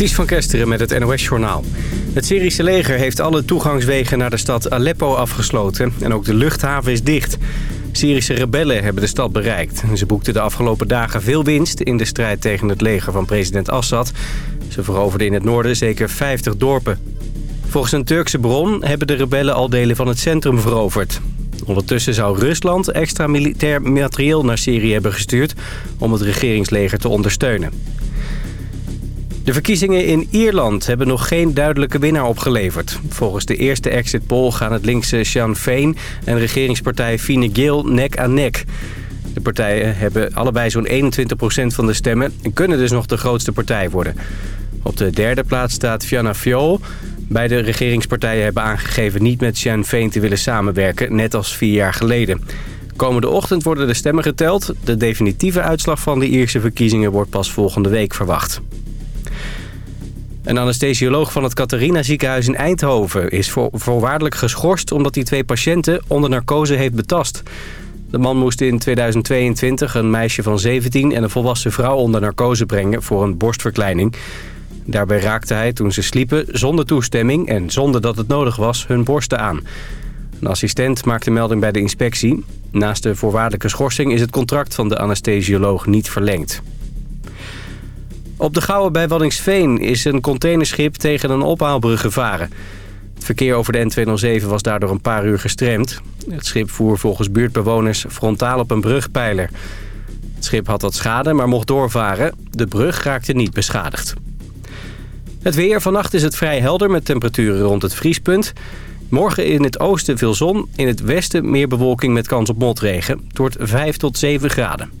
Ties van Kesteren met het NOS-journaal. Het Syrische leger heeft alle toegangswegen naar de stad Aleppo afgesloten... en ook de luchthaven is dicht. Syrische rebellen hebben de stad bereikt. Ze boekten de afgelopen dagen veel winst in de strijd tegen het leger van president Assad. Ze veroverden in het noorden zeker 50 dorpen. Volgens een Turkse bron hebben de rebellen al delen van het centrum veroverd. Ondertussen zou Rusland extra militair materieel naar Syrië hebben gestuurd... om het regeringsleger te ondersteunen. De verkiezingen in Ierland hebben nog geen duidelijke winnaar opgeleverd. Volgens de eerste exit poll gaan het linkse Sinn Féin en regeringspartij Fine Gael nek aan nek. De partijen hebben allebei zo'n 21% van de stemmen en kunnen dus nog de grootste partij worden. Op de derde plaats staat Fianna Fáil. Beide regeringspartijen hebben aangegeven niet met Sinn Féin te willen samenwerken, net als vier jaar geleden. Komende ochtend worden de stemmen geteld. De definitieve uitslag van de Ierse verkiezingen wordt pas volgende week verwacht. Een anesthesioloog van het Catharina ziekenhuis in Eindhoven is voorwaardelijk geschorst omdat hij twee patiënten onder narcose heeft betast. De man moest in 2022 een meisje van 17 en een volwassen vrouw onder narcose brengen voor een borstverkleining. Daarbij raakte hij toen ze sliepen zonder toestemming en zonder dat het nodig was hun borsten aan. Een assistent maakte melding bij de inspectie. Naast de voorwaardelijke schorsing is het contract van de anesthesioloog niet verlengd. Op de Gouwen bij Waddingsveen is een containerschip tegen een ophaalbrug gevaren. Het verkeer over de N207 was daardoor een paar uur gestremd. Het schip voer volgens buurtbewoners frontaal op een brugpijler. Het schip had wat schade, maar mocht doorvaren. De brug raakte niet beschadigd. Het weer. Vannacht is het vrij helder met temperaturen rond het vriespunt. Morgen in het oosten veel zon. In het westen meer bewolking met kans op motregen. Het wordt 5 tot 7 graden.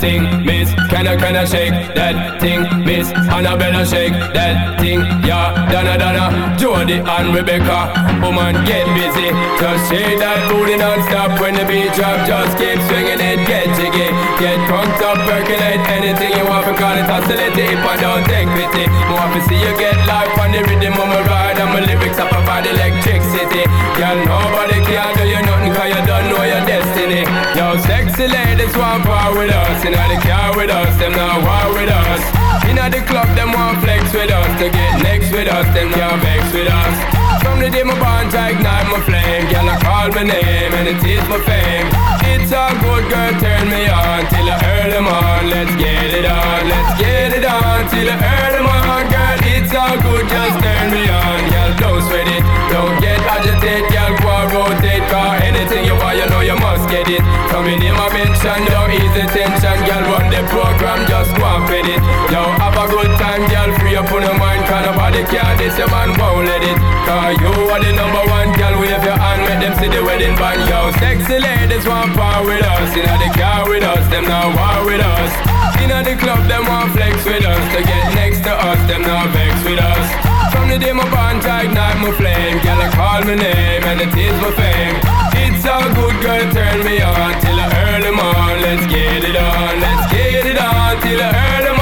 Thing, miss. Can I, can I shake that thing, miss? Annabella, shake that thing, yeah. Donna, Donna, Jody and Rebecca. Woman, get busy. Just shake that booty non-stop when the beat drop. Just keep swinging it, get jiggy. Get drunk up, percolate anything you want. Because it oscillate if I don't take pity. More to see you get life on the rhythm of my ride. And my lyrics up about electricity. Girl, nobody can do Sexy ladies want power with us. Inna the car with us, them not war with us. Inna the club, them want flex with us. To get next with us, them can't vex with us. From the day my bonds I ignite my flame. Girl, I call my name and it is my fame. It's a good, girl, turn me on Till the early morning. Let's get it on, let's get it on Till the early morning. girl It's all good, just turn me on. Girl, don't sweat it, don't get agitated. Girl, go and rotate Car anything you want, you know you must get it. Coming in my mention, don't ease the tension. Girl, run the program, just go and fit it. Yo, have a good time, girl Free up on your mind, cause nobody care This your man won't let it. Cause you are the number one girl, wave your hand, make them see the wedding band, yo. Sexy ladies want power with us, inna the car with us, them now war with us. Inna the club, them want flex with us, to get next to us, them now vex with us. From the day my bond to ignite my flame, girl I call my name and it is my fame. It's all good, girl, turn me on till I early morn. Let's get it on, let's get it on till I early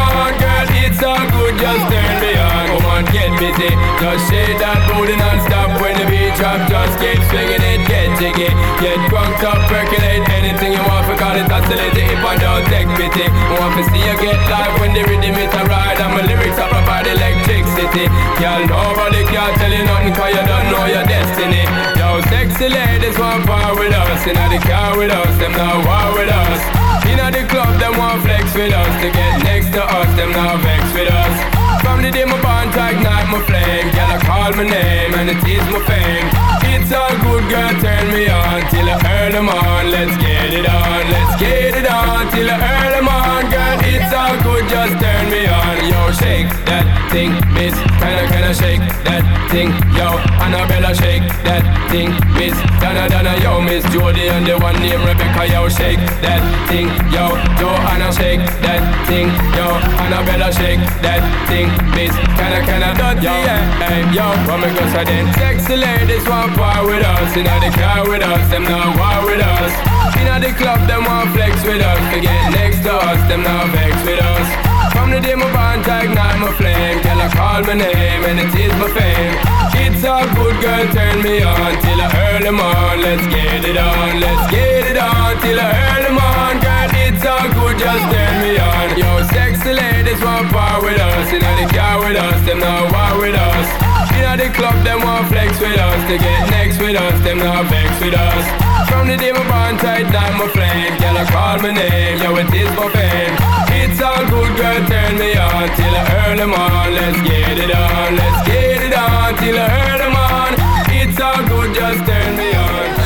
girl. It's all good, just turn me on. Come on, get busy, just shake that booty non-stop when the beat drop. Just keep swinging it, get jiggy, get drunk up, percolate anything you want. For call it oscillate if I don't take pity. Want to see you get live when the rhythm is a ride and my lyrics are provide electricity. Girl, nobody can tell you nothing 'cause you don't know your destiny. Yo, sexy ladies want part with us, inna the car with us, them now war with us. Inna the club, them want flex with us, to get next to us, them now vex with us. From the day my bond to ignite my flame, girl I call my name and it is my fame. It's all good, girl, turn me on till I earn them on. Let's get it on, let's get it on till I earn them on, girl. It's all good, just turn me on. Yo, shake that thing, miss. Kinda, kinda shake that thing, yo. Annabella, shake that thing, miss. Donna, Donna, yo, miss Jody and the one named Rebecca, yo, shake that thing, yo. Joanna, shake that thing, yo. Annabella, shake that thing, miss. Kinda, kinda, dirty, yeah. Hey, yo, what me go say then? Sexy ladies want part with us, inna the car with us, them now war with us. Inna the club, them want flex with us, to get next to us, them now vex with us. From the day my bond ignite my flame, girl I call my name and it is my fame. It's all good, girl, turn me on till I early morn. Let's get it on, let's get it on till I early morn, girl. All good, just turn me on. Yo, sexy ladies want part with us, inna the car with us, them now war with us. Inna the club, them want flex with us, to get next with us, them now vex with us. From the day my bond tight down my flame, girl I call my name, yo it is my fame. It's all good, girl, turn me on till I early morn. Let's get it on, let's get it on till I early morn. It's all good, just turn me on.